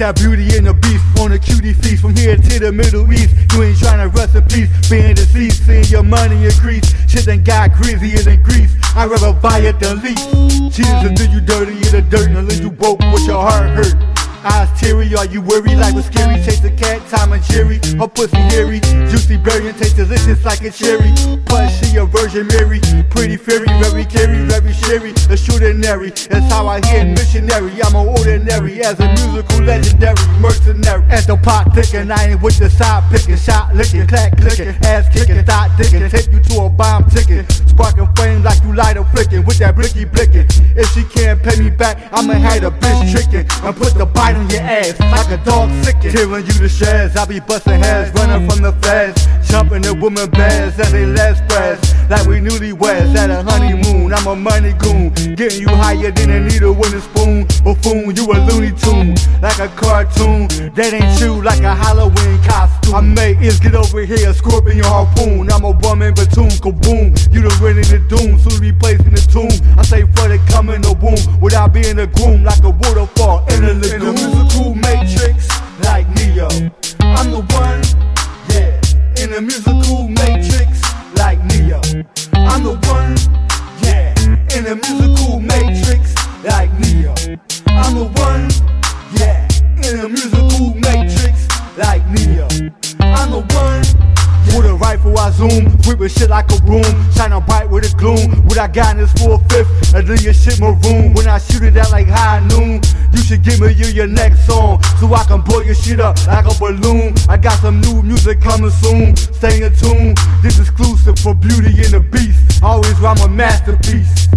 that beauty and the beast on a cutie feast from here to the Middle East. You ain't trying to rest in peace, being deceased, seeing your money increase. Shit done got crazier than grease. I'd rather buy it than lease. Cheaters will do you dirty in the dirt and leave you broke with your heart hurt. Eyes teary, are you worried like a scary? Chase the cat, Tom and Jerry. Her pussy hairy, juicy berry and tastes delicious like a cherry. But she a Virgin Mary, pretty fairy, very carry, extraordinary. That's how I hear missionary. I'm an ordinary as a musical legendary, mercenary. At the pot ticking, I ain't with the side picking, shot licking, clack clicking, ass kicking, thought digging, take you to a bomb ticking, sparking flame like you light a flicking with that blicky blicking. If she can't pay me back, I'ma have the bitch tricking and put the bite on your ass like a dog sicking. Giving you the shreds, I be busting heads, running from the feds, jumping the woman beds as they last spreads. Like we newlyweds at a honeymoon. A money goon, getting you higher than a needle with a spoon. Buffoon, you a Looney Tune, like a cartoon. That ain't you, like a Halloween costume. I make is get over here, scorpion harpoon. I'm a woman platoon, kaboom. You the ready the doom, soon be placed in the tomb. I say for the come in the womb, without being a groom, like a waterfall in a lagoon. In a musical matrix, like Neo. I'm the one, yeah. In a musical matrix, like Neo. I'm the one. In a musical matrix, like Neo. I'm the one, yeah. In a musical matrix, like Neo. I'm the one. With a rifle I zoom, whipping shit like a room, shining bright with a gloom. What I got in this full fifth, and then your shit maroon. When I shoot it out like high noon, you should give me your, your next song, so I can blow your shit up like a balloon. I got some new music coming soon, stay in tune. This exclusive for Beauty and the Beast. Always rhyme a masterpiece.